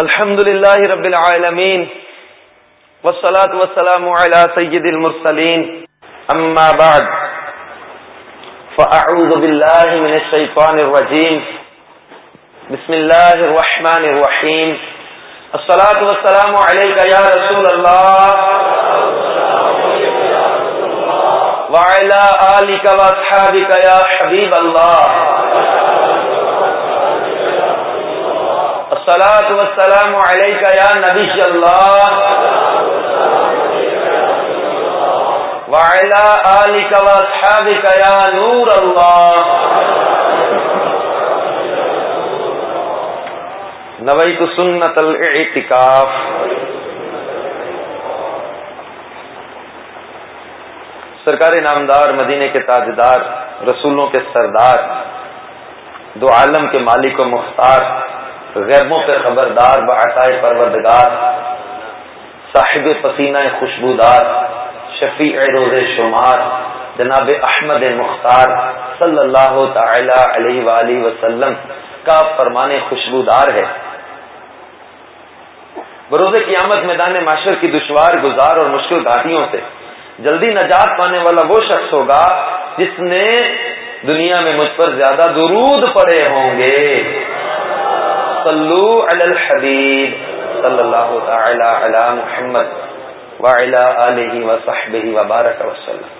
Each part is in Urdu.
الحمد لله رب العالمين والصلاة والسلام على سيد المرسلين أما بعد فأعوذ بالله من الشيطان الرجيم بسم الله الرحمن الرحيم الصلاة والسلام عليك يا رسول الله وعلى آلك وأصحابك يا حبيب الله الصلاة والسلام عليك يا نبي الله. وعلى آلك وأصحابك يا نور الله. نويت سنة الاعتكاف. سرکار نامدار مدینے کے تاجدار، رسولوں کے سردار، دو عالم کے مالک و مختار غیبوں پہ خبردار بعطائے پروردگار، صاحب پسینہ خوشبودار، شفیع روز شمار، جناب احمد مختار صلی اللہ تعالی علیہ وآلہ وسلم کا فرمان خوشبودار ہے۔ بروز قیامت میدان معاشر کی دشوار گزار اور مشکل گھاٹیوں سے جلدی نجات پانے والا وہ شخص ہوگا جس نے دنیا میں مجھ پر زیادہ درود پڑے ہوں گے۔ صلو علی الحبیب صلی اللہ تعالی علی محمد وعلی آلہ وصحبہ وبارک وسلم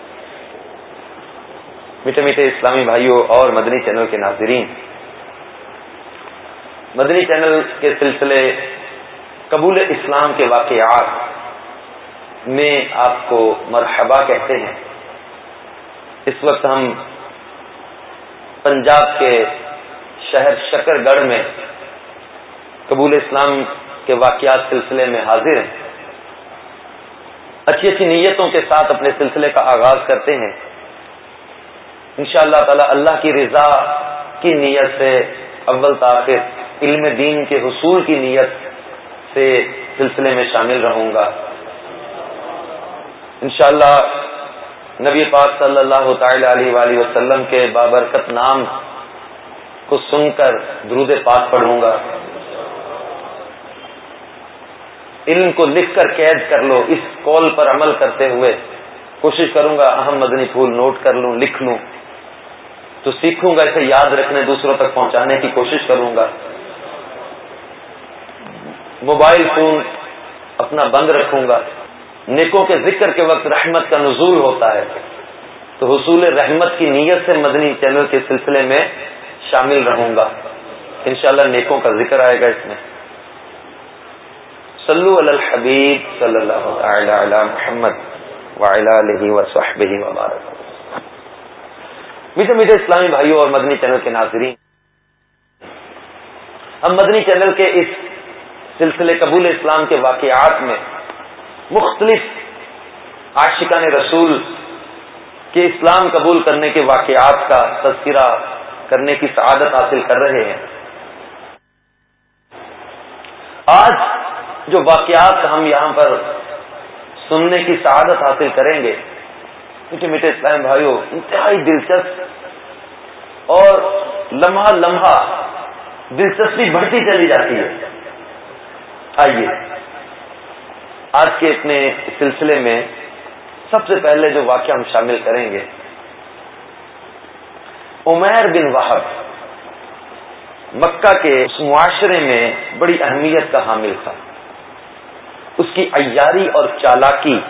میٹھے میٹھے اسلامی بھائیوں اور مدنی چینل کے ناظرین، مدنی چینل کے سلسلے قبول اسلام کے واقعات میں آپ کو مرحبا کہتے ہیں۔ اس وقت ہم پنجاب کے شہر شکر گڑھ میں قبول اسلام کے واقعات سلسلے میں حاضر ہیں۔ اچھی اچھی نیتوں کے ساتھ اپنے سلسلے کا آغاز کرتے ہیں۔ ان شاء اللہ تعالی اللہ کی رضا کی نیت سے اول تاخیر علم دین کے حصول کی نیت سے سلسلے میں شامل رہوں گا۔ انشاءاللہ نبی پاک صلی اللہ تعالی علیہ وآلہ وسلم کے بابرکت نام کو سن کر درود پاک پڑھوں گا۔ علم کو لکھ کر قید کر لو، اس کال پر عمل کرتے ہوئے کوشش کروں گا اہم مدنی پھول نوٹ کر لوں، لکھ لوں۔ تو سیکھوں گا، اسے یاد رکھنے، دوسروں تک پہنچانے کی کوشش کروں گا۔ موبائل فون اپنا بند رکھوں گا۔ نیکوں کے ذکر کے وقت رحمت کا نزول ہوتا ہے۔ تو حصول رحمت کی نیت سے مدنی چینل کے سلسلے میں شامل رہوں گا۔ انشاءاللہ نیکوں کا ذکر آئے گا اس میں۔ صلو علی الحبیب صلی اللہ تعالی علی محمد علیہ وصحبہ وبارک میٹھے میٹھے اسلامی بھائیوں اور مدنی چینل کے ناظرین، ہم مدنی چینل کے اس سلسلے قبول اسلام کے واقعات میں مختلف عاشقان رسول کے اسلام قبول کرنے کے واقعات کا تذکرہ کرنے کی سعادت حاصل کر رہے ہیں۔ آج جو واقعات ہم یہاں پر سننے کی سعادت حاصل کریں گے میٹھے میٹھے اسلام بھائیوں انتہائی دلچسپ اور لمحہ لمحہ دلچسپی بڑھتی چلی جاتی ہے۔ آئیے، آج کے اپنے سلسلے میں سب سے پہلے جو واقعہ ہم شامل کریں گے، عمیر بن وحب مکہ کے اس معاشرے میں بڑی اہمیت کا حامل تھا۔ اس کی ایاری اور چالاکی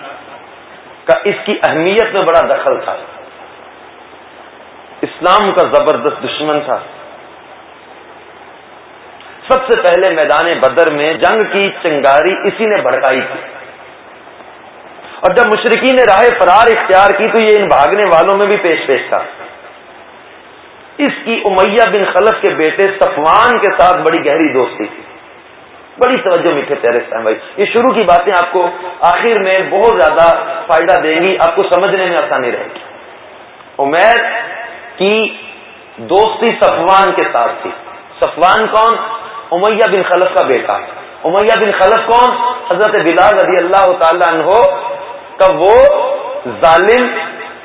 کا اس کی اہمیت میں بڑا دخل تھا۔ اسلام کا زبردست دشمن تھا۔ سب سے پہلے میدان بدر میں جنگ کی چنگاری اسی نے بھڑکائی تھی۔ اور جب مشرقی نے راہ فرار اختیار کی تو یہ ان بھاگنے والوں میں بھی پیش پیش تھا۔ اس کی امیہ بن خلف کے بیٹے صفوان کے ساتھ بڑی گہری دوستی تھی۔ بڑی توجہ میٹھے پیارے بھائی۔ یہ شروع کی باتیں آپ کو آخر میں بہت زیادہ فائدہ دیں گی، آپ کو سمجھنے میں آسانی رہے گی۔ عمیر کی دوستی صفوان کے ساتھ تھی۔ صفوان کون؟ امیہ بن خلف کا بیٹا۔ امیہ بن خلف کون؟ حضرت بلال رضی اللہ تعالی عنہ۔ کا وہ ظالم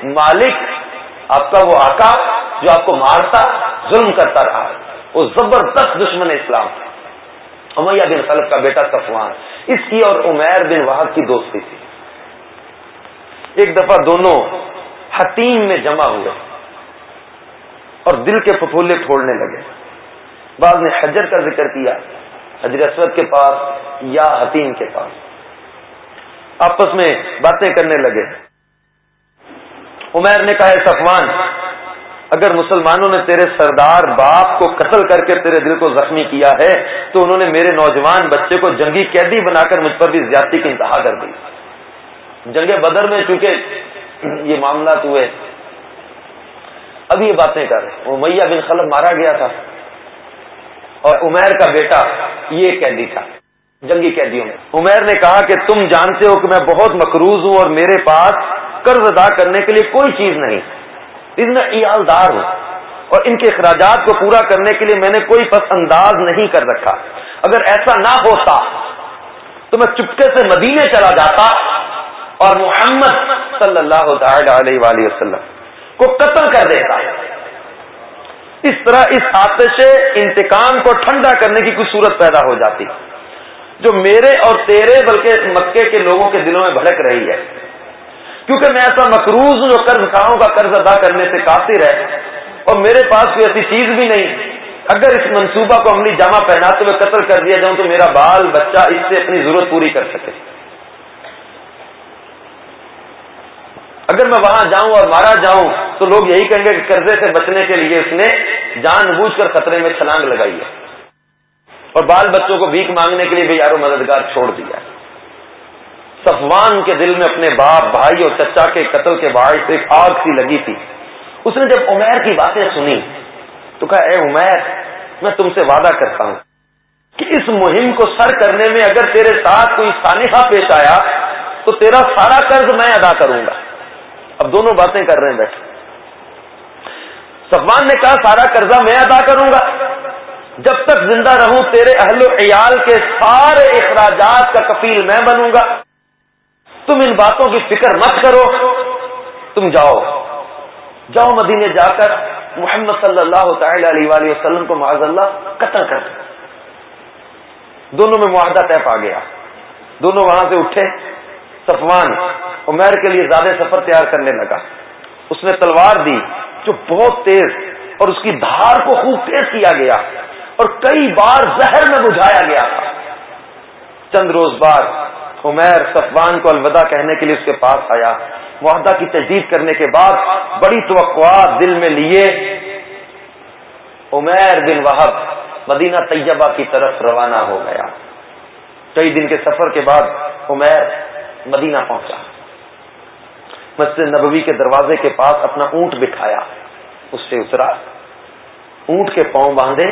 مالک، آپ کا وہ آقا جو آپ کو مارتا، ظلم کرتا رہا۔ وہ زبردست دشمن اسلام۔ امیہ بن خلف کا بیٹا صفوان، اس کی اور عمیر بن واحد کی دوستی تھی۔ ایک دفعہ دونوں حتیم میں جمع ہوئے اور دل کے پھپولے پھوڑنے لگے۔ بعض نے حجر کا ذکر کیا، حجر اسود کے پاس یا حتیم کے پاس۔ آپس میں باتیں کرنے لگے۔ عمیر نے کہا صفوان اگر مسلمانوں نے تیرے سردار باپ کو قتل کر کے تیرے دل کو زخمی کیا ہے، تو انہوں نے میرے نوجوان بچے کو جنگی قیدی بنا کر مجھ پر بھی زیادتی کی انتہا کر دی۔ جنگ بدر میں چونکہ یہ معاملات ہوئے اب یہ باتیں کر۔ وہ میاں بن خلب مارا گیا تھا۔ اور عمیر کا بیٹا یہ قیدی تھا۔ جنگی قیدیوں میں۔ عمیر نے کہا کہ تم جانتے ہو کہ میں بہت مقروض ہوں اور میرے پاس قرض ادا کرنے کے لیے کوئی چیز نہیں۔ اس میں ایالدار ہوں اور ان کے اخراجات کو پورا کرنے کے لیے میں نے کوئی پس انداز نہیں کر رکھا۔ اگر ایسا نہ ہوتا تو میں چپکے سے مدینے چلا جاتا اور محمد صلی اللہ تعالی علیہ وآلہ وسلم کو قتل کر دیتا۔ اس طرح اس آتش انتقام کو ٹھنڈا کرنے کی کوئی صورت پیدا ہو جاتی۔ جو میرے اور تیرے بلکہ مکے کے لوگوں کے دلوں میں بھڑک رہی ہے۔ کیونکہ میں ایسا مقروض ہوں جو قرض کھاؤں کا قرض ادا کرنے سے قاصر ہے اور میرے پاس کوئی ایسی چیز بھی نہیں۔ اگر اس منصوبہ کو عملی جامع پہناتے ہوئے قتل کر دیا جاؤں تو میرا بال، بچہ اس سے اپنی ضرورت پوری کر سکے۔ اگر میں وہاں جاؤں اور مارا جاؤں تو لوگ یہی کہیں گے کہ قرضے سے بچنے کے لیے اس نے جان بوجھ کر خطرے میں چھلانگ لگائی ہے۔ اور بال بچوں کو بھیک مانگنے کے لیے بھی یارو مددگار چھوڑ دیا ہے۔ صفوان کے دل میں اپنے باپ، بھائی اور چچا کے قتل کے باعث ایک آگ سی لگی تھی۔ اس نے جب عمیر کی باتیں سنی تو کہا، اے عمیر، میں تم سے وعدہ کرتا ہوں کہ اس مہم کو سر کرنے میں اگر تیرے ساتھ کوئی سانحہ پیش آیا تو تیرا سارا قرض میں ادا کروں گا۔ اب دونوں باتیں کر رہے ہیں بیٹھے۔ صفوان نے کہا، سارا قرضہ میں ادا کروں گا۔ جب تک زندہ رہوں، تیرے اہل و عیال کے سارے اخراجات کا کفیل میں بنوں گا۔ تم ان باتوں کی فکر مت کرو۔ تم جاؤ۔ جاؤ مدینے جا کر محمد صلی اللہ تعالی علیہ وآلہ وسلم کو معاذ اللہ قتل کر دونوں میں معاہدہ طے پا گیا۔ دونوں وہاں سے اٹھے۔ صفوان عمیر کے لیے زیادہ سفر تیار کرنے لگا۔ اس نے تلوار دی جو بہت تیز اور اس کی دھار کو خوب تیز کیا گیا اور کئی بار زہر میں بجھایا گیا۔ تھا چند روز بعد عمیر صفوان کو الوداع کہنے کے لیے اس کے پاس آیا۔ معاہدہ کی تجدید کرنے کے بعد بڑی توقعات دل میں لیے۔ عمیر بن وحب مدینہ طیبہ کی طرف روانہ ہو گیا۔ کئی دن کے سفر کے بعد عمیر مدینہ پہنچا۔ مسجد نبوی کے دروازے کے پاس اپنا اونٹ بٹھایا۔ اس سے اترا۔ اونٹ کے پاؤں باندھے۔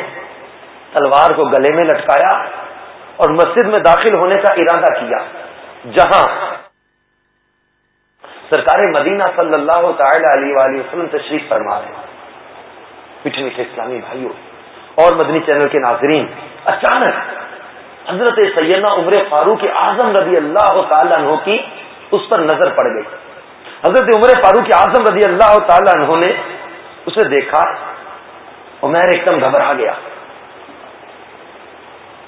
تلوار کو گلے میں لٹکایا اور مسجد میں داخل ہونے کا ارادہ کیا۔ جہاں سرکار مدینہ صلی اللہ تعالی علیہ وآلہ وسلم تشریف فرما رہے میٹھے میٹھے اسلامی بھائیوں، اور مدنی چینل کے ناظرین، اچانک حضرت سیدنا عمر فاروق اعظم رضی اللہ تعالیٰ عنہ کی اس پر نظر پڑ گئی۔ حضرت عمر فاروق اعظم رضی اللہ تعالیٰ عنہ نے اسے دیکھا عمیر ایک دم گھبرا گیا۔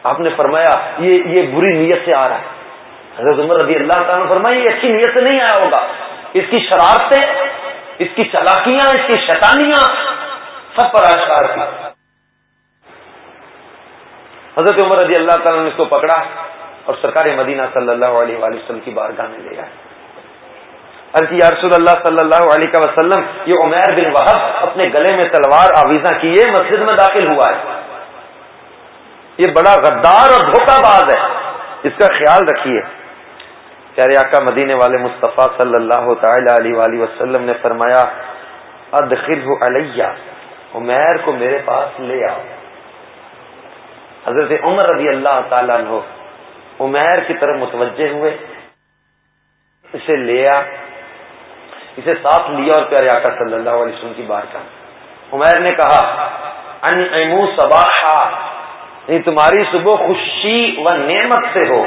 آپ نے فرمایا، یہ یہ بری نیت سے آ رہا ہے۔ حضرت عمر رضی اللہ تعالیٰ نے فرمایا یہ اچھی نیت سے نہیں آیا ہوگا۔ اس کی شرارتیں، اس کی چلاکیاں اس کی شیطانیاں سب پر آشکار کی حضرت عمر رضی اللہ تعالیٰ نے اس کو پکڑا اور سرکار مدینہ صلی اللہ علیہ وآلہ وسلم کی بارگاہ میں لے آئے۔ یا رسول اللہ صلی اللہ علیہ وسلم، یہ عمیر بن وحب اپنے گلے میں تلوار آویزاں کیے، مسجد میں داخل ہوا ہے۔ یہ بڑا غدار اور دھوکہ باز ہے۔ اس کا خیال رکھیے۔ پیارے آقا مدینے والے مصطفیٰ صلی اللہ تعالی علیہ وآلہ وسلم نے فرمایا علیہ، عمیر کو میرے پاس لے آؤ۔ حضرت عمر رضی اللہ تعالیٰ عنہ عمیر کی طرف متوجہ ہوئے، اسے لیا اسے ساتھ لیا اور پیارے آقا صلی اللہ علیہ وسلم کی بار کا عمیر نے کہا، ان یعنی تمہاری صبح خوشی و نعمت سے ہو۔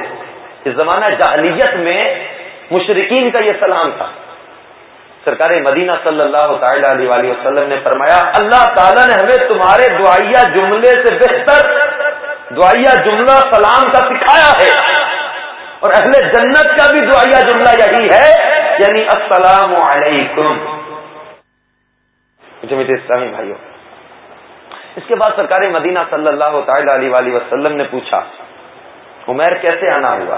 اس زمانہ جہلیت میں مشرقین کا یہ سلام تھا۔ سرکار مدینہ صلی اللہ تعالی علیہ وسلم نے فرمایا، اللہ تعالیٰ نے ہمیں تمہارے دعائیا جملے سے بہتر دعائیا جملہ سلام کا سکھایا ہے۔ اور اہل جنت کا بھی دعائیا جملہ یہی ہے یعنی السلام علیکم۔ اچھا میٹھے اسلامی بھائیوں، اس کے بعد سرکار مدینہ صلی اللہ تعالی علیہ وسلم نے پوچھا عمیر کیسے آنا ہوا؟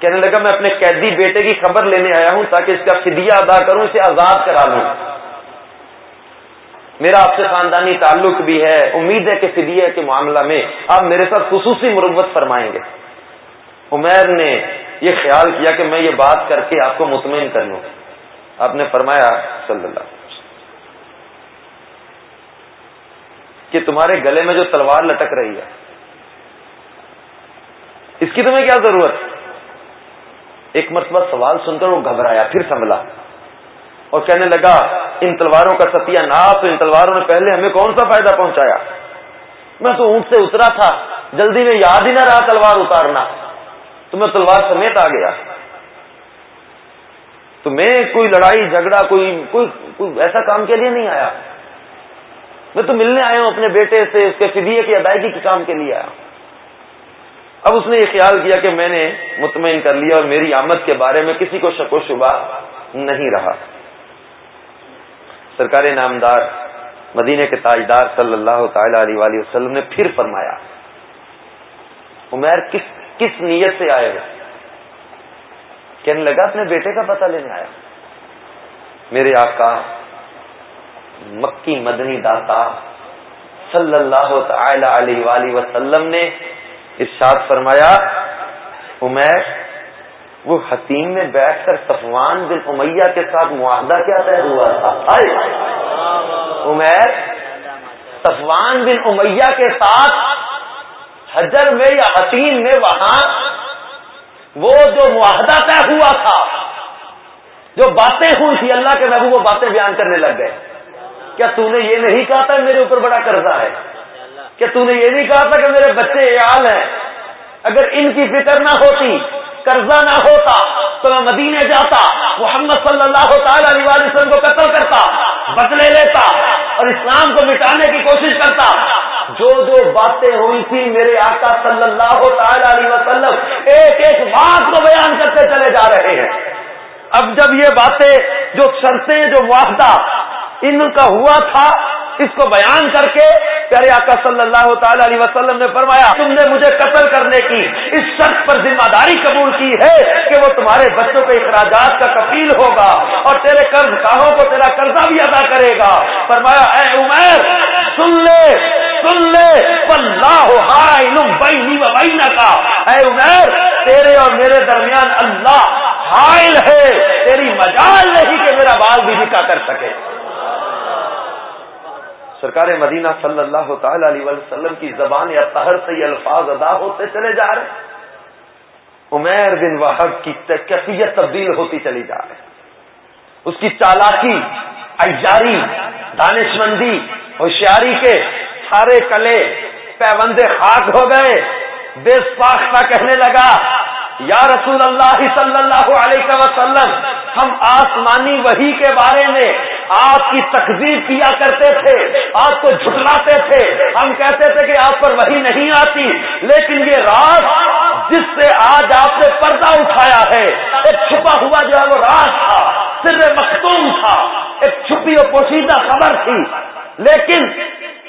کہنے لگا، میں اپنے قیدی بیٹے کی خبر لینے آیا ہوں تاکہ اس کا فدیہ ادا کروں، اسے آزاد کرا لوں۔ میرا آپ سے خاندانی تعلق بھی ہے۔ امید ہے کہ فدیہ کے معاملہ میں آپ میرے ساتھ خصوصی مروت فرمائیں گے۔ عمیر نے یہ خیال کیا کہ میں یہ بات کر کے آپ کو مطمئن کر لوں۔ آپ نے فرمایا، صلی اللہ کہ تمہارے گلے میں جو تلوار لٹک رہی ہے اس کی تمہیں کیا ضرورت؟ ایک مرتبہ سوال سن کر وہ گھبرایا، پھر سنبھلا اور کہنے لگا، ان تلواروں کا ستیہ ناپ، ان تلواروں نے پہلے ہمیں کون سا فائدہ پہنچایا؟ میں تو اونٹ سے اترا تھا، جلدی میں یاد ہی نہ رہا تلوار اتارنا۔ تو میں تلوار سمیت آ گیا۔ تو میں کوئی لڑائی، جھگڑا، کوئی کوئی کوئی ایسا کام کے لیے نہیں آیا۔ میں تو ملنے آیا ہوں اپنے بیٹے سے، اس کے فدیے کی ادائیگی کے کام کے لیے آیا ہوں۔ اب اس نے یہ خیال کیا کہ میں نے مطمئن کر لیا اور میری آمد کے بارے میں کسی کو شک و شبہ نہیں رہا۔ سرکار نامدار مدینے کے تاجدار صلی اللہ تعالی علیہ وسلم نے پھر فرمایا، عمیر کس کس نیت سے آئے ہو؟ کہنے لگا، اپنے بیٹے کا پتہ لینے آیا۔ میرے آقا، مکی مدنی داتا صلی اللہ تعالی علیہ وآلہ وسلم نے ارشاد فرمایا عمیر وہ حتیم میں بیٹھ کر صفوان بن امیہ کے ساتھ معاہدہ کیا طے ہوا تھا؟ عمیر صفوان بن امیہ کے ساتھ حجر میں یا حتیم میں وہاں وہ جو معاہدہ طے ہوا تھا، جو باتیں ہوئی تھی اللہ کے محبوب وہ باتیں بیان کرنے لگ گئے۔ کیا تو نے یہ نہیں کہا تھا میرے اوپر بڑا قرضہ ہے؟ کیا تو نے یہ نہیں کہا تھا کہ میرے بچے عیال ہیں۔ اگر ان کی فکر نہ ہوتی، قرضہ نہ ہوتا، تو میں مدینے جاتا، محمد صلی اللہ تعالی علیہ وسلم کو قتل کرتا، بدلے لیتا اور اسلام کو مٹانے کی کوشش کرتا۔ جو جو باتیں ہوئی تھی میرے آقا صلی اللہ تعالی علیہ وسلم، ایک ایک بات کو بیان کرتے چلے جا رہے ہیں۔ اب جب یہ باتیں جو شرطیں، جو معاہدہ ان کا ہوا تھا اس کو بیان کر کے پیارے آقا صلی اللہ تعالی علیہ وسلم نے فرمایا، تم نے مجھے قتل کرنے کی اس شرط پر ذمہ داری قبول کی ہے کہ وہ تمہارے بچوں کے اخراجات کا کفیل ہوگا اور تیرے قرض کاہوں کو تیرا قرضہ بھی ادا کرے گا۔ فرمایا، اے عمیر سن لے سن لے بہنا کا اے عمیر تیرے اور میرے درمیان اللہ حائل ہے، تیری مجال نہیں کہ میرا بال بھی نکا کر سکے۔ سرکار مدینہ صلی اللہ تعالی علیہ وسلم کی زبان یا تہر سے یہ الفاظ ادا ہوتے چلے جا رہے عمیر بن وحب کی کیفیت تبدیل ہوتی چلی جا رہی اس کی چالاکی ایاری دانش مندی ہوشیاری کے سارے کلے پیوندے خاک ہو گئے۔ بے ساختہ کہنے لگا یا رسول اللہ صلی اللہ علیہ وسلم، ہم آسمانی وہی کے بارے میں آپ کی تقزیر کیا کرتے تھے، آپ کو جھٹلاتے تھے۔ ہم کہتے تھے کہ آپ پر وہی نہیں آتی، لیکن یہ راز جس سے آج آپ نے پردہ اٹھایا ہے، ایک چھپا ہوا جو ہے وہ راز تھا، سر مختوم تھا، ایک چھپی اور پوشیدہ خبر تھی۔ لیکن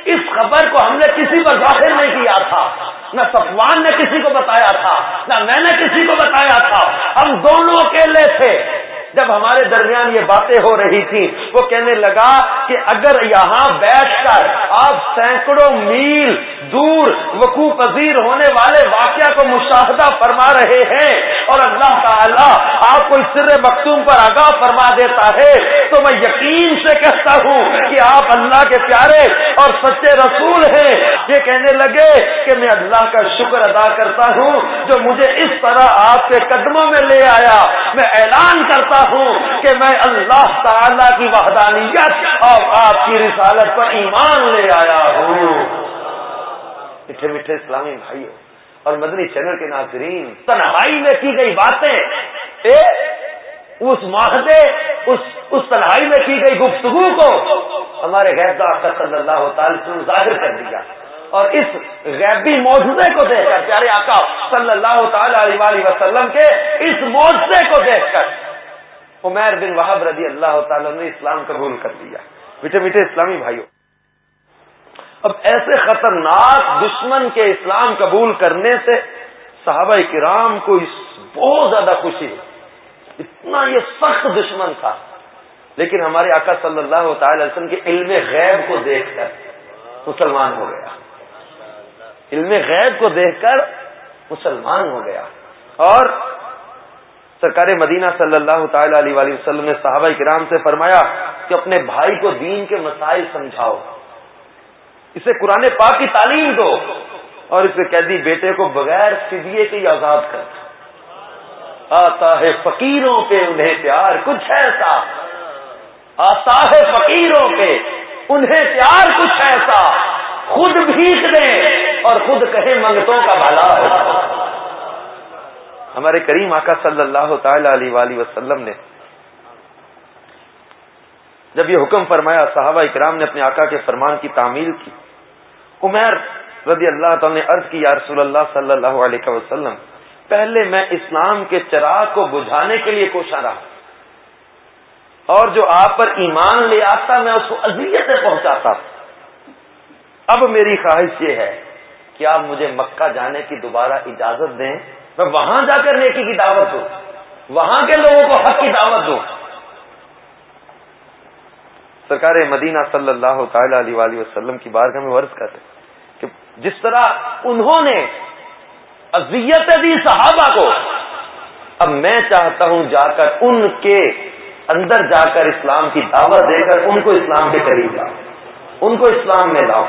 اس خبر کو ہم نے کسی پر ظاہر نہیں کیا تھا۔ نہ سفوان نے کسی کو بتایا تھا، نہ میں نے کسی کو بتایا تھا۔ ہم دونوں اکیلے تھے۔ جب ہمارے درمیان یہ باتیں ہو رہی تھی، وہ کہنے لگا کہ اگر یہاں بیٹھ کر آپ سینکڑوں میل دور وقوع پذیر ہونے والے واقعہ کو مشاہدہ فرما رہے ہیں اور اللہ تعالی آپ کو اس سر مختوم پر آگاہ فرما دیتا ہے، تو میں یقین سے کہتا ہوں کہ آپ اللہ کے پیارے اور سچے رسول ہیں۔ یہ کہنے لگے کہ میں اللہ کا شکر ادا کرتا ہوں جو مجھے اس طرح آپ کے قدموں میں لے آیا۔ میں اعلان کرتا ہوں کہ میں اللہ تعالی کی وحدانیت اور آپ کی رسالت پر ایمان لے آیا ہوں۔ میٹھے میٹھے اسلامی بھائی اور مدنی چینل کے ناظرین، تنہائی میں کی گئی باتیں، اے، اس معاہدے، اس اس تنہائی میں کی گئی گفتگو کو ہمارے غیر صلی اللہ تعالی سے ظاہر کر دیا۔ اور اس غیبی موجودے کو دیکھ کر، پیارے آقا صلی اللہ تعالی علیہ وسلم کے اس موجودے کو دیکھ کر عمیر بن وحب رضی اللہ تعالی نے اسلام قبول کر دیا میٹھے میٹھے اسلامی بھائیوں۔ اب ایسے خطرناک دشمن کے اسلام قبول کرنے سے صحابہ کرام کو اس بہت زیادہ خوشی ہے۔ اتنا یہ سخت دشمن تھا۔ لیکن ہمارے آقا صلی اللہ تعالی وسلم کے علم غیب کو دیکھ کر مسلمان ہو گیا۔ علم غیب کو دیکھ کر مسلمان ہو گیا۔ اور سرکار مدینہ صلی اللہ تعالی علیہ وسلم نے صحابہ کرام سے فرمایا کہ اپنے بھائی کو دین کے مسائل سمجھاؤ، اسے قرآن پاک کی تعلیم دو اور اسے قیدی بیٹے کو بغیر فدیے کے آزاد کر۔ آتا ہے فقیروں پہ انہیں پیار، کچھ ایسا؟ آتا ہے فقیروں پہ انہیں پیار، کچھ ایسا؟ خود بھیک دیں اور خود کہیں منگتوں کا بھلا ہو۔ ہمارے کریم آقا صلی اللہ تعالی علیہ وآلہ وسلم نے جب یہ حکم فرمایا، صحابہ اکرام نے اپنے آقا کے فرمان کی تعمیل کی عمیر رضی اللہ تعالی نے عرض کی، یا رسول اللہ صلی اللہ علیہ وسلم، پہلے میں اسلام کے چراغ کو بجھانے کے لیے کوشاں رہا۔ اور جو آپ پر ایمان لے آتا، میں اس کو اذیت پہنچاتا۔ اب میری خواہش یہ ہے کہ آپ مجھے مکہ جانے کی دوبارہ اجازت دیں۔ میں وہاں جا کر نیکی کی دعوت دوں، وہاں کے لوگوں کو حق کی دعوت دوں۔ سرکار مدینہ صلی اللہ تعالی علیہ وسلم کی بارگاہ میں ورز کرتے کہ جس طرح انہوں نے اذیت دی صحابہ کو، اب میں چاہتا ہوں جا کر ان کے اندر جا کر اسلام کی دعوت دے کر ان کو اسلام کے قریب لاؤ ان کو اسلام میں لاؤ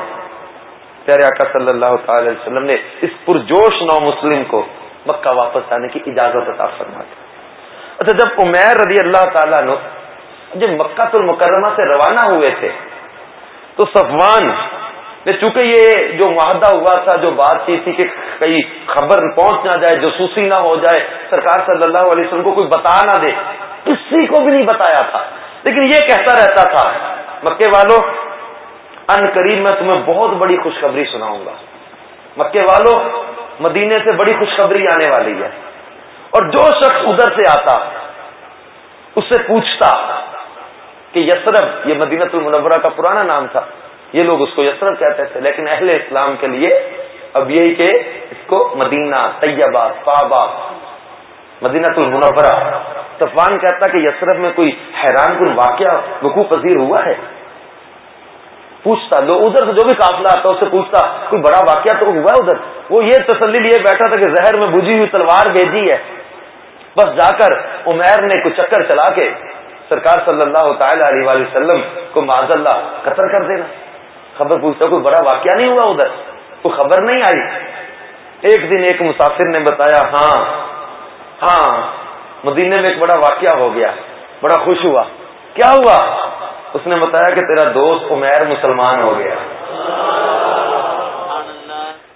پیارے آقا صلی اللہ تعالی علیہ وسلم نے اس پرجوش نو مسلم کو مکہ واپس آنے کی اجازت عطا فرما اچھا جب عمیر رضی اللہ تعالیٰ نے جب مکہ المکرمہ سے روانہ ہوئے تھے، تو صفوان نے چونکہ یہ جو معاہدہ ہوا تھا، جو بات چیت تھی کہ کئی خبر پہنچ نہ جائے، جسوسی نہ ہو جائے، سرکار صلی اللہ علیہ وسلم کو کوئی بتا نہ دے، کسی کو بھی نہیں بتایا تھا۔ لیکن یہ کہتا رہتا تھا مکے والوں ان قریب میں تمہیں بہت بڑی خوشخبری سناؤں گا۔ مکے والوں مدینے سے بڑی خوشخبری آنے والی ہے۔ اور جو شخص ادھر سے آتا، اس سے پوچھتا کہ یسرف یہ مدینت المنورہ کا پرانا نام تھا۔ یہ لوگ اس کو یسرف کہتے تھے، لیکن اہل اسلام کے لیے اب یہی کہ اس کو مدینہ طیبہ صابہ مدینت المنورہ۔ طفان کہتا کہ یسرف میں کوئی حیران کن واقعہ، وقوع پذیر ہوا ہے؟ پوچھتا لوگ ادھر سے جو بھی قافلہ آتا اس سے پوچھتا، کوئی بڑا واقعہ تو ہوا ہے ادھر؟ وہ یہ تسلی لیے بیٹھا تھا کہ زہر میں بجھی ہوئی تلوار بھیجی ہے۔ بس جا کر عمیر نے کچھ چکر چلا کے سرکار صلی اللہ تعالی علیہ وآلہ وسلم کو معذ اللہ قطر کر دینا۔ خبر پوچھتا، کوئی بڑا واقعہ نہیں ہوا ادھر؟ کوئی خبر نہیں آئی۔ ایک دن ایک مسافر نے بتایا ہاں ہاں مدینے میں ایک بڑا واقعہ ہو گیا، بڑا خوش ہوا۔ کیا ہوا؟ اس نے بتایا کہ تیرا دوست عمیر مسلمان ہو گیا۔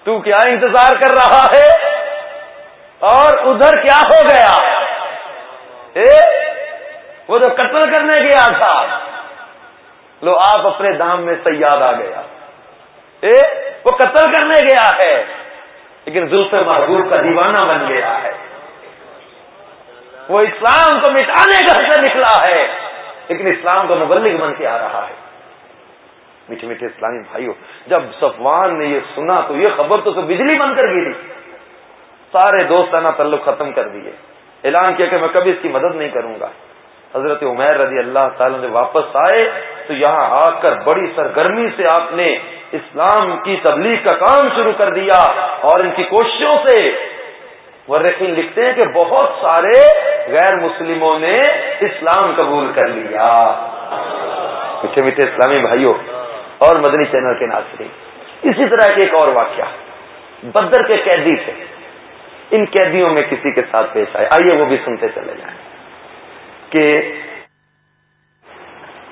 تو کیا انتظار کر رہا ہے؟ اور ادھر کیا ہو گیا؟ وہ جو قتل کرنے گیا تھا۔ لو، آپ اپنے دام میں سیاد آ گیا۔ اے، وہ قتل کرنے گیا ہے، لیکن زلف محبوب کا دیوانہ بن گیا ہے۔ وہ اسلام کو مٹانے گھر سے نکلا ہے۔ لیکن اسلام کو مبلک بن کے آ رہا ہے۔ میٹھے میٹھے اسلامی بھائیوں جب صفوان نے یہ سنا تو یہ خبر تو بجلی بن کر گئی سارے دوستانہ تعلق ختم کر دیے۔ اعلان کیا کہ میں کبھی اس کی مدد نہیں کروں گا۔ حضرت عمیر رضی اللہ تعالی نے واپس آئے تو یہاں آ کر بڑی سرگرمی سے آپ نے اسلام کی تبلیغ کا کام شروع کر دیا اور ان کی کوششوں سے ورقین لکھتے ہیں کہ بہت سارے غیر مسلموں نے اسلام قبول کر لیا۔ میٹھے میٹھے اسلامی بھائیوں، اور مدنی چینل کے ناظرین، اسی طرح کے ایک اور واقعہ۔ بدر کے قیدی تھے۔ ان قیدیوں میں کسی کے ساتھ پیش آئے۔ آئیے وہ بھی سنتے چلے جائیں۔ کہ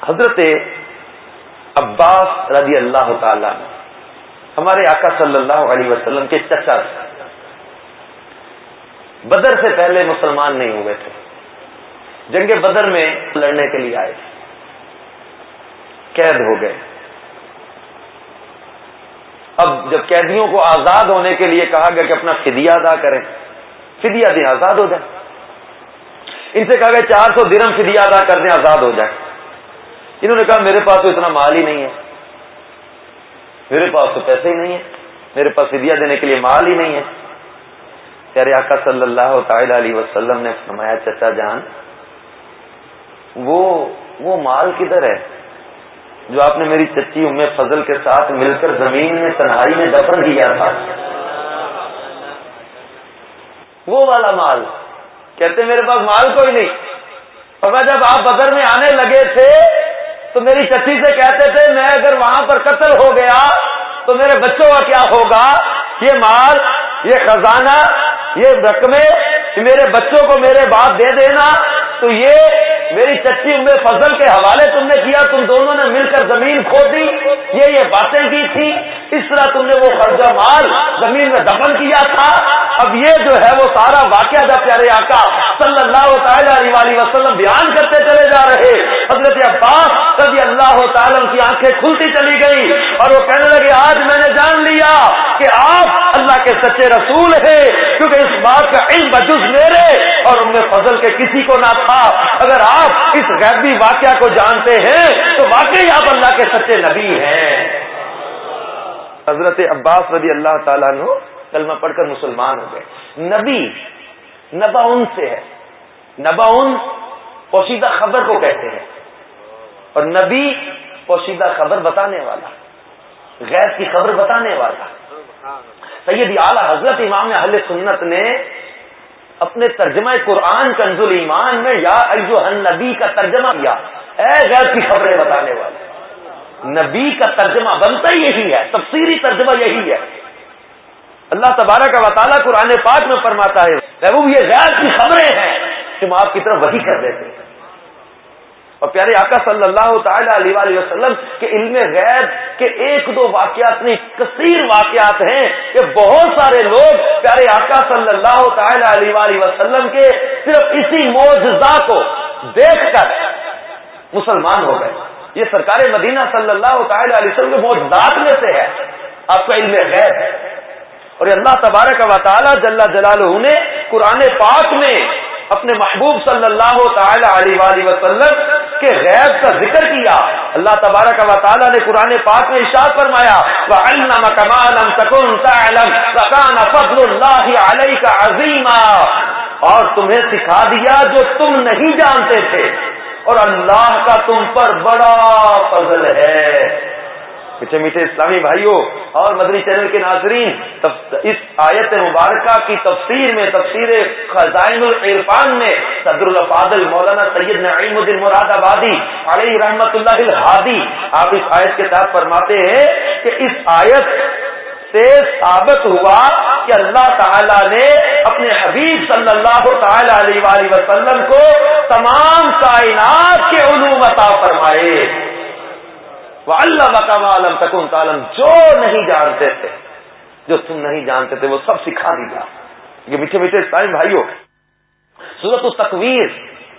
حضرت عباس رضی اللہ تعالی ہمارے آقا صلی اللہ علیہ وسلم کے چچا تھے۔ بدر سے پہلے مسلمان نہیں ہوئے تھے۔ جنگ بدر میں لڑنے کے لیے آئے۔ تھے قید ہو گئے۔ اب جب قیدیوں کو آزاد ہونے کے لیے کہا گیا کہ اپنا فدیہ ادا کریں، فدیہ دیں آزاد ہو جائیں ان سے کہا گیا چار سو درم فدیہ ادا کر دیں، آزاد ہو جائیں انہوں نے کہا میرے پاس تو اتنا مال ہی نہیں ہے۔ میرے پاس تو پیسے ہی نہیں ہے میرے پاس فدیہ دینے کے لیے مال ہی نہیں ہے۔ پیارے آقا صلی اللہ تعالی علیہ وسلم نے فرمایا، چچا جان، وہ وہ مال کدھر ہے؟ جو آپ نے میری چچی ام فضل کے ساتھ مل کر زمین میں، تنہائی میں دفن کیا تھا۔ وہ والا مال۔ کہتے، میرے پاس مال کوئی نہیں۔ اور جب آپ بدر میں آنے لگے تھے، تو میری چچی سے کہتے تھے، میں اگر وہاں پر قتل ہو گیا، تو میرے بچوں کا کیا ہوگا؟ یہ مال یہ خزانہ، یہ رقمیں میرے بچوں کو میرے باپ دے دینا، تو یہ میری چچی میں فضل کے حوالے تم نے کیا، تم دونوں نے مل کر زمین کھو دی، یہ یہ باتیں کی تھی اس طرح تم نے وہ قرضہ مال زمین میں دفن کیا تھا۔ اب یہ جو ہے وہ سارا واقعہ جب پیارے آقا صلی اللہ تعالیٰ علیہ وسلم بیان کرتے چلے جا رہے، حضرت عباس رضی اللہ تعالیٰ کی آنکھیں کھلتی چلی گئی اور وہ کہنے لگے، آج میں نے جان لیا کہ آپ اللہ کے سچے رسول ہیں، کیونکہ اس بات کا علم بجز میرے اور ان میں فضل کے کسی کو نہ تھا۔ اگر آپ اس غیبی واقعہ کو جانتے ہیں، تو واقعی آپ اللہ کے سچے نبی ہیں۔ حضرت عباس رضی اللہ تعالیٰ نے کلمہ پڑھ کر مسلمان ہو گئے۔ نبی نبا ان سے ہے۔ نبا ان پوشیدہ خبر کو کہتے ہیں۔ اور نبی پوشیدہ خبر بتانے والا غیر کی خبر بتانے والا۔ سید اعلی حضرت امام اہل سنت نے اپنے ترجمہ قرآن کنز ایمان میں یا ایو نبی کا ترجمہ کیا۔ اے غیر کی خبریں بتانے والے، نبی کا ترجمہ بنتا یہی ہے، تفسیری ترجمہ یہی ہے۔ اللہ تبارہ کا وطالعہ قرآن پاک میں فرماتا ہے محبوب یہ غیر کی خبریں ہیں کہ آپ کی طرف وہی کر دیتے ہیں۔ اور پیارے آقا صلی اللہ تعالی علیہ وسلم کے علم غیر کے ایک دو واقعات نہیں، کثیر واقعات ہیں کہ بہت سارے لوگ پیارے آقا صلی اللہ تعالی علیہ وسلم کے صرف اسی موجزہ کو دیکھ کر مسلمان ہو گئے۔ یہ سرکار مدینہ صلی اللہ تعالی علیہ وسلم کے موجودات میں سے ہے۔ آپ کا علم غیر ہے۔ اور اللہ تبارک و تعالی جل جلالہ نے قرآن پاک میں اپنے محبوب صلی اللہ تعالی علیہ وسلم کے غیب کا ذکر کیا۔ اللہ تبارک و تعالی نے قرآن پاک میں اشاد فرمایا فضل اللہ علیہ کا عظیمہ اور تمہیں سکھا دیا جو تم نہیں جانتے تھے۔ اور اللہ کا تم پر بڑا فضل ہے۔ میٹھے میٹھے اسلامی بھائیوں اور مدنی چینل کے ناظرین اس آیت مبارکہ کی تفسیر میں، تفسیر خزائن العرفان میں صدر الفاظل مولانا سید نعیم الدین مراد آبادی علیہ رحمت اللہ الحادی آپ اس آیت کے ساتھ فرماتے ہیں کہ اس آیت سے ثابت ہوا کہ اللہ تعالی نے اپنے حبیب صلی اللہ تعالی علیہ وآلہ وسلم کو تمام کائنات کے علوم عطا فرمائے۔ وہ اللہ عالم تکن تعلم۔ جو نہیں جانتے تھے، جو تم نہیں جانتے تھے، وہ سب سکھا دیا یہ میٹھے میٹھے اسلامی بھائیوں صورت التقویر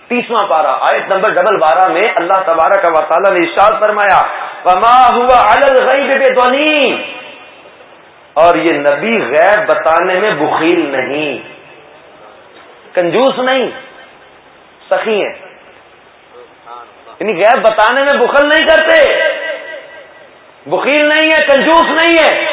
تیسواں پارا آیت نمبر ڈبل بارہ میں اللہ تبارہ کا وطالعہ نے ارشاد فرمایا، وما ہوا الغیب اور یہ نبی غیب بتانے میں بخیل نہیں۔ کنجوس نہیں، سخی ہے یعنی غیب بتانے میں بخل نہیں کرتے۔ بخیل نہیں ہے، کنجوس نہیں ہے۔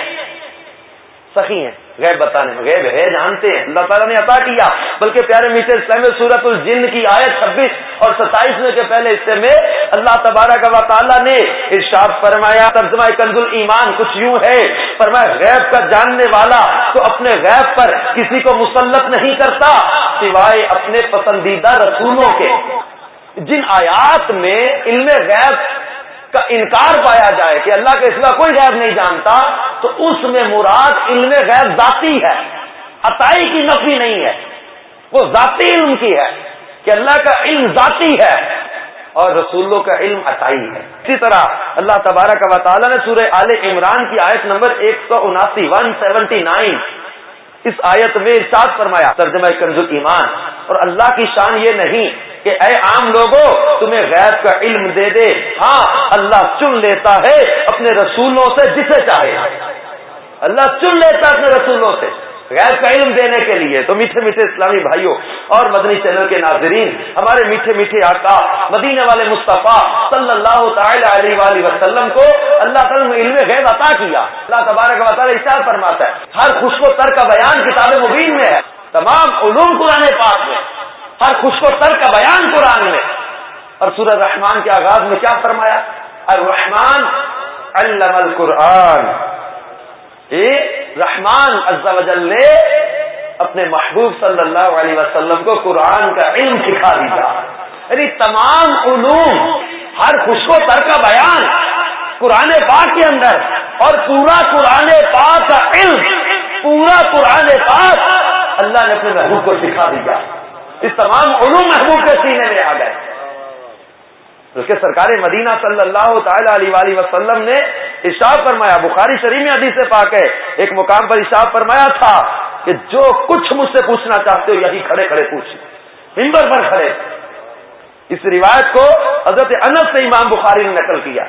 سخی ہیں، غیب بتانے میں، غیب ہے، جانتے ہیں۔ اللہ تعالیٰ نے عطا کیا۔ بلکہ پیارے میٹھے اسلام سورت الجن کی آیت چھبیس اور ستائیس میں کے پہلے حصے میں اللہ تبارہ کا تعالیٰ نے ارشاد فرمایا، ترجمہ کنز ایمان کچھ یوں ہے۔ فرمایا، غیب کا جاننے والا تو اپنے غیب پر کسی کو مسلط نہیں کرتا، سوائے اپنے پسندیدہ رسولوں کے۔ جن آیات میں علم غیب کا انکار پایا جائے کہ اللہ کے سوا کوئی غیب نہیں جانتا، تو اس میں مراد علم غیب ذاتی ہے۔ عطائی کی نفی نہیں ہے۔ وہ ذاتی علم کی ہے کہ اللہ کا علم ذاتی ہے اور رسولوں کا علم عطائی ہے۔ اسی طرح اللہ تبارہ کا وطالعہ نے سورہ آل عمران کی آیت نمبر ایک سو اناسی، ون سیونٹی نائن اس آیت میں ارشاد فرمایا، ترجمہ کنز ایمان اور اللہ کی شان یہ نہیں کہ اے عام لوگوں تمہیں غیر کا علم دے دے۔ ہاں اللہ چن لیتا ہے اپنے رسولوں سے جسے چاہے۔ اللہ چن لیتا ہے اپنے رسولوں سے۔ غیر کا علم دینے کے لیے۔ تو میٹھے میٹھے اسلامی بھائیوں اور مدنی چینل کے ناظرین، ہمارے میٹھے میٹھے آقا مدینے والے مصطفیٰ صلی اللہ تعالی علیہ وآلہ وسلم کو اللہ تعالیٰ نے علم غیب عطا کیا۔ اللہ تبارک و تعالیٰ اشار فرماتا ہے، ہر خوش و تر کا بیان کتاب مبین میں ہے۔ تمام علوم قرآن پاک میں۔ ہر خوش و تر کا بیان قرآن میں۔ اور سورہ رحمان کے آغاز میں کیا فرمایا؟ الرحمان علم القرآن۔ رحمان عز و جل نے اپنے محبوب صلی اللہ علیہ وسلم کو قرآن کا علم سکھا دیا۔ یعنی تمام علوم، ہر خوش و تر کا بیان قرآن پاک کے اندر اور پورا قرآن پاک کا علم، پورا قرآن پاک اللہ نے اپنے محبوب کو سکھا دیا۔ اس تمام علوم محبوب کے سینے میں آ گئے۔ بلکہ سرکار مدینہ صلی اللہ تعالی علیہ وسلم نے اشاف فرمایا، بخاری شریف میں حدیث پاک ہے، ایک مقام پر اشاف فرمایا تھا کہ جو کچھ مجھ سے پوچھنا چاہتے ہو، یہی کھڑے کھڑے پوچھ۔ ممبر پر کھڑے۔ اس روایت کو حضرت انس سے امام بخاری نے نقل کیا۔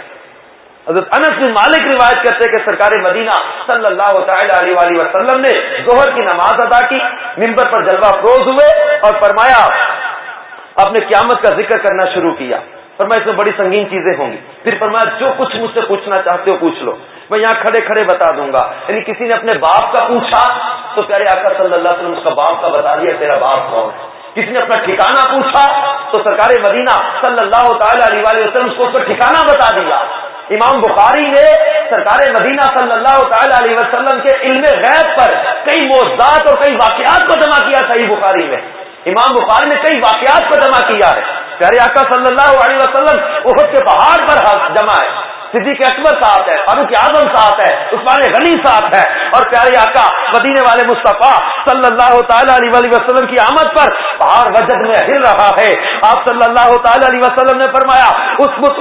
حضرت انس بن مالک روایت کرتے کہ سرکار مدینہ صلی اللہ تعالی علیہ وسلم نے ظہر کی نماز ادا کی ممبر پر جلوہ فروز ہوئے اور فرمایا اپنے قیامت کا ذکر کرنا شروع کیا۔ فرمایا اس میں بڑی سنگین چیزیں ہوں گی۔ پھر فرمایا جو کچھ مجھ سے پوچھنا چاہتے ہو پوچھ لو۔ میں یہاں کھڑے کھڑے بتا دوں گا۔ یعنی کسی نے اپنے باپ کا پوچھا تو پیارے آقا صلی اللہ علیہ وسلم اس کا باپ کا بتا دیا، تیرا باپ کون ہے؟ کسی نے اپنا ٹھکانا پوچھا تو سرکار مدینہ صلی اللہ تعالی علیہ وسلم اس کو اس کا ٹھکانا بتا دیا۔ امام بخاری نے سرکار مدینہ صلی اللہ تعالی علیہ وسلم کے علم غیب پر کئی موضوعات اور کئی واقعات کو جمع کیا صحیح بخاری میں۔ امام بخاری نے کئی واقعات کو جمع کیا ہے۔ پیارے آقا صلی اللہ علیہ وسلم احد کے پہاڑ پر جمع ہے۔ صدیق اکبر ساتھ ہے، فاروق اعظم ساتھ ہے، عثمان غنی ساتھ ہے۔ اور پیارے آقا، مدینے والے مصطفیٰ صلی اللہ تعالی علیہ وسلم کی آمد پر پہاڑ وجد میں ہل رہا ہے۔ آپ صلی اللہ تعالی علیہ وسلم نے فرمایا اس مت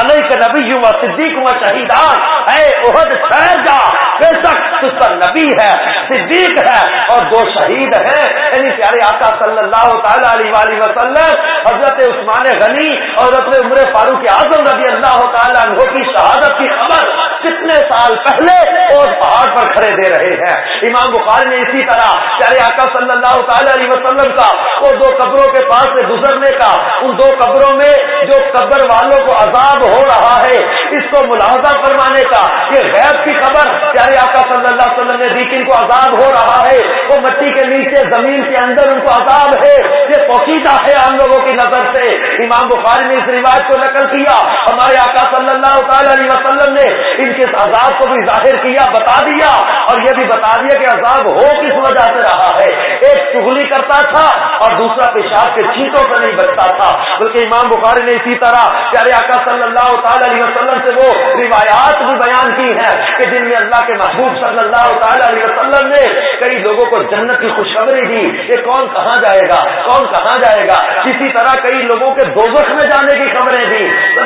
علیہ کے نبی و صدیق و شہیدان۔ اے عہد ٹھہر جا، بے شک اس پر نبی ہے، صدیق ہے اور دو شہید ہیں۔ یعنی پیارے آقا صلی اللہ تعالی علیہ وسلم، حضرت عثمان غنی اور حضرت عمر فاروق اعظم رضی اللہ تعالیٰ عنہ کی شہادت کی خبر کتنے سال پہلے اور پہاڑ پر کھڑے دے رہے ہیں۔ امام بخاری نے اسی طرح چارے آقا صلی اللہ تعالی علیہ وسلم کا وہ دو قبروں کے پاس سے گزرنے کا، ان دو قبروں میں جو قبر والوں کو عذاب ہو رہا ہے، اس کو ملاحظہ فرمانے کا یہ غیب کی خبر پیارے آقا صلی اللہ علیہ وسلم نے دی کہ ان کو عذاب ہو رہا ہے۔ وہ مٹی کے نیچے، زمین کے اندر ان کو عذاب ہے۔ یہ پوشیدہ ہے ہم لوگوں کی نظر سے۔ امام بخاری نے اس روایت کو نقل کیا۔ ہمارے آقا صلی اللہ تعالی علیہ وسلم نے ان کے عذاب کو بھی ظاہر کیا، بتا دیا اور یہ بھی بتا دیا کہ عذاب ہو کس وجہ سے رہا ہے؟ ایک چگلی کرتا تھا اور دوسرا پیشاب کے چیتوں سے نہیں بچتا تھا۔ بلکہ امام بخاری نے اسی طرح پیارے آقا صلی اللہ تعالی علیہ وسلم سے وہ روایات بھی بیان کی ہیں کہ جن میں اللہ کے محبوب صلی اللہ تعالی علیہ وسلم نے کئی لوگوں کو جنت کی خوشخبری دی کہ کون کہاں جائے گا، کون کہاں جائے گا۔ اسی طرح کئی لوگوں کے دوزخ میں جانے کی خبریں دی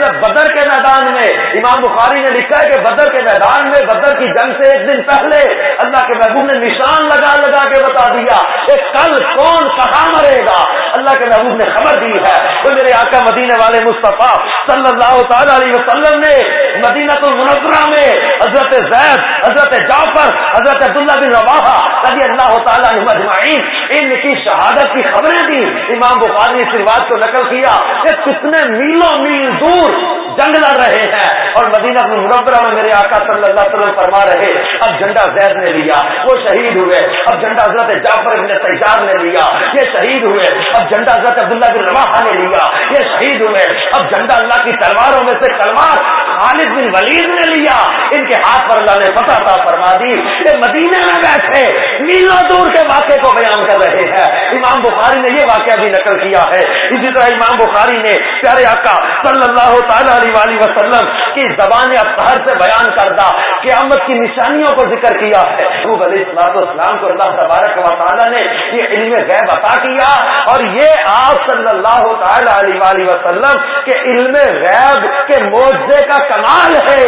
بدر کے میدان میں امام بخاری نے لکھا ہے کہ بدر کے میدان میں بدر کی جنگ سے ایک دن پہلے اللہ کے محبوب نے نشان لگا لگا کے بتا دیا کہ کل کون کہاں مرے گا۔ اللہ کے محبوب نے خبر دی ہے۔ تو میرے آقا مدینے والے مصطفیٰ صلی اللہ تعالی علیہ وسلم نے مدینہ المنورہ میں حضرت زید، حضرت جعفر، حضرت عبداللہ بن روا رضی اللہ تعالیٰ مجمعین ان کی شہادت کی خبریں دی۔ امام بخاری نے اس روایت کو نقل کیا کہ کتنے میلوں میل دور جنگ لڑ رہے ہیں۔ اور مدینہ منورہ میں میرے آقا صلی اللہ علیہ وسلم فرما رہے، اب جھنڈا زید نے لیا، وہ شہید ہوئے۔ اب جھنڈا حضرت جعفر ابن تیار نے لیا، یہ شہید ہوئے۔ اب جھنڈا حضرت عبداللہ بن روا نے لیا، یہ شہید ہوئے۔ اب جھنڈا اللہ کی تلواروں میں سے تلوار خالد بن ولید نے لیا۔ ان کے ہاتھ پر اللہ نے فتح تھا فرما دی یہ مدینے میں بیٹھے میلوں دور کے واقعے کو بیان کر رہے ہیں۔ امام بخاری نے یہ واقعہ بھی نقل کیا ہے۔ اسی طرح امام بخاری نے پیارے آقا صلی اللہ تعالی علیہ وسلم کی زبان اطہر سے بیان کردہ قیامت کی نشانیوں کو ذکر کیا ہے۔ علیہ السلام کو اللہ تبارک و تعالیٰ نے یہ علم غیب عطا کیا اور یہ آپ صلی اللہ تعالی علیہ وسلم کے علم غیب کے معجزے کا کمال ہے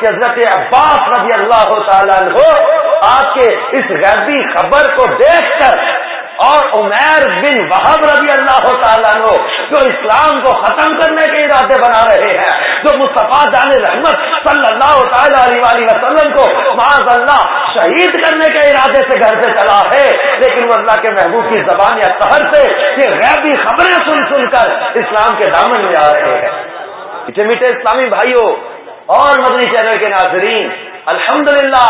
کہ حضرت عباس رضی اللہ تعالیٰ ہو آپ کے اس غیبی خبر کو دیکھ کر اور عمیر بن وحب رضی اللہ تعالیٰ نو جو اسلام کو ختم کرنے کے ارادے بنا رہے ہیں، جو مصطفیٰ جان رحمت صلی اللہ تعالی علیہ وسلم کو معاذ اللہ شہید کرنے کے ارادے سے گھر سے چلا ہے، لیکن وہ اللہ کے محبوب کی زبان یا قہر سے یہ غیبی خبریں سن سن کر اسلام کے دامن میں آ رہے ہیں۔ میٹھے میٹھے اسلامی بھائیوں اور مدنی چینل کے ناظرین الحمدللہ،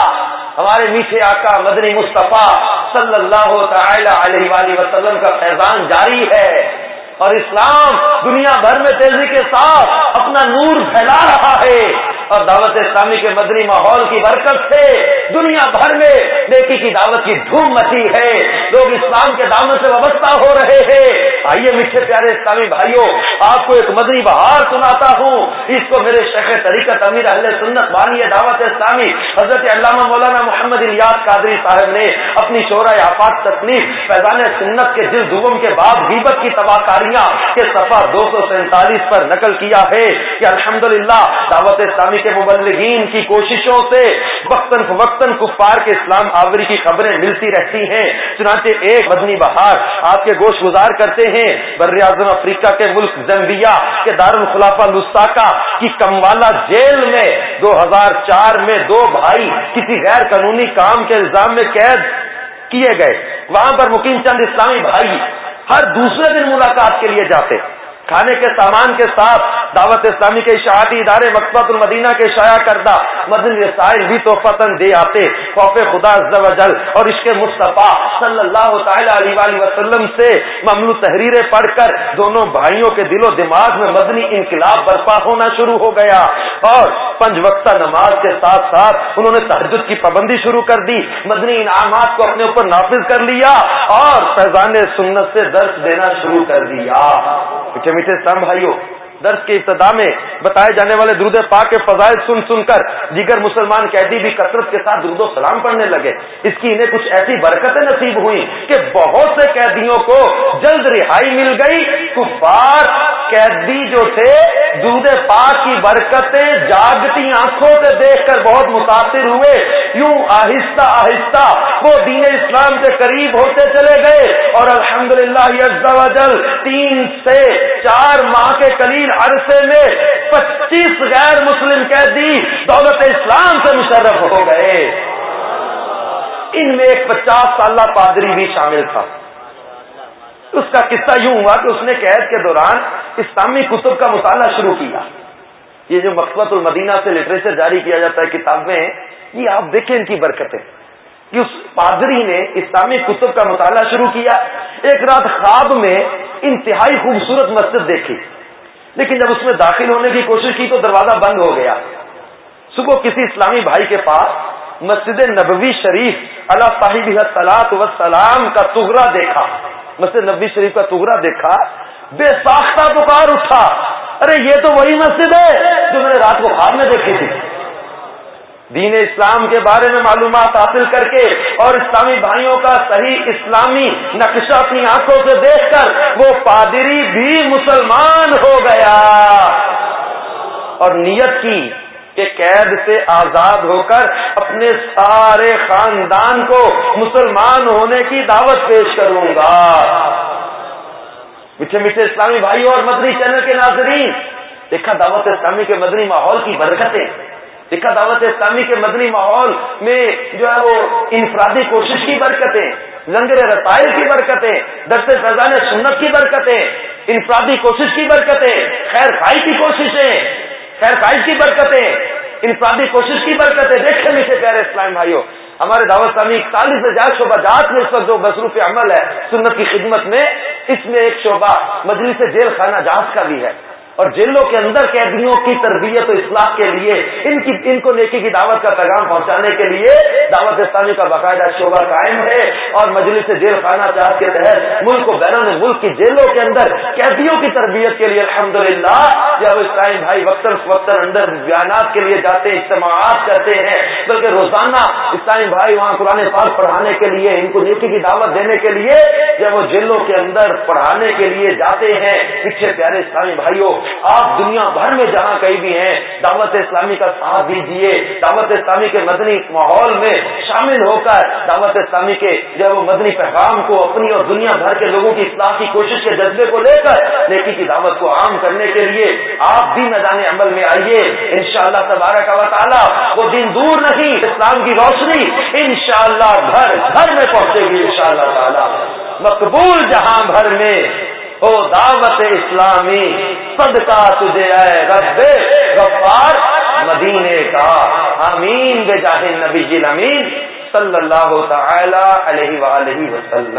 ہمارے میٹھے آقا مدنی مصطفیٰ صلی اللہ تعالی علیہ وآلہ وسلم کا فیضان جاری ہے۔ اور اسلام دنیا بھر میں تیزی کے ساتھ اپنا نور پھیلا رہا ہے۔ اور دعوت اسلامی کے مدنی ماحول کی برکت سے دنیا بھر میں نیکی کی دعوت کی دھوم مچی ہے۔ لوگ اسلام کے دامن سے وابستہ ہو رہے ہیں۔ آئیے میٹھے پیارے اسلامی بھائیوں، آپ کو ایک مدنی بہار سناتا ہوں۔ اس کو میرے شیخ طریقت امیر اہل سنت بانی دعوت اسلامی حضرت علامہ مولانا محمد الیاس قادری صاحب نے اپنی شعرا آفات تکلیف فیضان سنت کے دل دوم کے بعد غیبت کی تباہ کاریاں کے صفحہ دو سو سینتالیس پر نقل کیا ہے کہ الحمدللہ دعوت اسلامی کے مبلغین کی کوششوں سے وقتاً فوقتاً کفار کے اسلام آوری کی خبریں ملتی رہتی ہیں۔ چنانچہ ایک مدنی بہار آپ کے گوشت گزار کرتے ہیں۔ بر اعظم افریقہ کے ملک زمبیا کے دارالخلافہ لساکا کی کموالا جیل میں دو ہزار چار میں دو بھائی کسی غیر قانونی کام کے الزام میں قید کیے گئے۔ وہاں پر مقیم چند اسلامی بھائی ہر دوسرے دن ملاقات کے لیے جاتے کھانے کے سامان کے ساتھ دعوت اسلامی کے اشاعتی ادارے مقبت المدینہ کے شاع کردہ مدن رسائل بھی تو فتن دے آتے۔ خوف خدا جل اور اس کے مصطفیٰ صلی اللہ تعالی علیہ وسلم سے مملو تحریریں پڑھ کر دونوں بھائیوں کے دل و دماغ میں مدنی انقلاب برپا ہونا شروع ہو گیا۔ اور پنج وقتہ نماز کے ساتھ ساتھ انہوں نے تحجد کی پابندی شروع کر دی۔ مدنی انعامات کو اپنے اوپر نافذ کر لیا اور فیضان سنت سے درس دینا شروع کر دیا۔ میٹھے اسلام بھائیوں درس کی ابتدا میں بتائے جانے والے درود پاک کے فضائل سن سن کر دیگر مسلمان قیدی بھی کثرت کے ساتھ درود و سلام پڑھنے لگے۔ اس کی انہیں کچھ ایسی برکتیں نصیب ہوئی کہ بہت سے قیدیوں کو جلد رہائی مل گئی، کفار قیدی جو تھے درود پاک کی برکتیں جاگتی آنکھوں سے دیکھ کر بہت متاثر ہوئے۔ یوں آہستہ آہستہ وہ دین اسلام کے قریب ہوتے چلے گئے۔ اور الحمدللہ للہ تین سے چار ماہ کے قریب عرصے میں پچیس غیر مسلم قیدی دولت اسلام سے مشرف ہو گئے۔ ان میں ایک پچاس سالہ پادری بھی شامل تھا۔ اس کا قصہ یوں ہوا کہ اس نے قید کے دوران اسلامی کتب کا مطالعہ شروع کیا۔ یہ جو مقبت المدینہ سے لٹریچر جاری کیا جاتا ہے کتابیں، یہ آپ دیکھیں ان کی برکتیں۔ کہ اس پادری نے اسلامی کتب کا مطالعہ شروع کیا، ایک رات خواب میں انتہائی خوبصورت مسجد دیکھی۔ لیکن جب اس میں داخل ہونے کی کوشش کی تو دروازہ بند ہو گیا۔ صبح کسی اسلامی بھائی کے پاس مسجد نبوی شریف اللہ صاحب سلاط و سلام کا تغرا دیکھا۔ مسجد نبوی شریف کا تغرا دیکھا، بے ساختہ پکار اٹھا۔ ارے، یہ تو وہی مسجد ہے جو میں نے رات کو خواب میں دیکھی تھی۔ دین اسلام کے بارے میں معلومات حاصل کر کے اور اسلامی بھائیوں کا صحیح اسلامی نقشہ اپنی آنکھوں سے دیکھ کر وہ پادری بھی مسلمان ہو گیا۔ اور نیت کی کہ قید سے آزاد ہو کر اپنے سارے خاندان کو مسلمان ہونے کی دعوت پیش کروں گا۔ میٹھے میٹھے اسلامی بھائیوں اور مدنی چینل کے ناظرین، دیکھا دعوت اسلامی کے مدنی ماحول کی برکتیں، دیکھا دعوت اسلامی کے مدنی ماحول میں جو ہے وہ انفرادی کوشش کی برکتیں، لنگر رسائل کی برکتیں، درس فیضان سنت کی برکتیں، انفرادی کوشش کی برکتیں، خیر خائی کی کوششیں خیر خواہش کی برکتیں، انفرادی کوشش کی برکتیں۔ دیکھتے میٹھے پیارے اسلام بھائیوں، ہمارے دعوت سامی اکتالیس ہزار شعبہ جات میں اس وقت جو مصروف عمل ہے، سنت کی خدمت میں، اس میں ایک شعبہ مجلس جیل خانہ جات کا بھی ہے۔ اور جیلوں کے اندر قیدیوں کی تربیت و اصلاح کے لیے، ان کی، ان کو نیکی کی دعوت کا پیغام پہنچانے کے لیے دعوت اسلامی کا باقاعدہ شعبہ قائم ہے اور مجلس جیل خانہ چاہت کے تحت ملک و بیرون ملک کی جیلوں کے اندر قیدیوں کی تربیت کے لیے الحمد للہ جب اسلام بھائی وقتاً وقتاً اندر بیانات کے لیے جاتے، اجتماعات کرتے ہیں، بلکہ روزانہ اسلامی بھائی وہاں قرآن پاک پڑھانے کے لیے، ان کو نیکی کی دعوت دینے کے لیے جب وہ جیلوں کے اندر پڑھانے کے لیے جاتے ہیں، پیچھے پیارے اسلامی بھائیوں آپ دنیا بھر میں جہاں کہیں بھی ہیں، دعوت اسلامی کا ساتھ دیجیے دعوت اسلامی کے مدنی ماحول میں شامل ہو کر دعوت اسلامی کے جو وہ مدنی پیغام کو اپنی اور دنیا بھر کے لوگوں کی اصلاح کی کوشش کے جذبے کو لے کر نیکی کی دعوت کو عام کرنے کے لیے آپ بھی میدان عمل میں آئیے۔ ان شاء اللہ تبارک و تعالیٰ وہ دن دور نہیں، اسلام کی روشنی انشاءاللہ گھر گھر میں پہنچے گی انشاءاللہ تعالی۔ مقبول جہاں بھر میں او دعوت اسلامی، صدقہ تجھے اے رب، غفار، مدینے کا امین بے جاہ نبی جی امین صلی اللہ تعالی علیہ وآلہ وسلم۔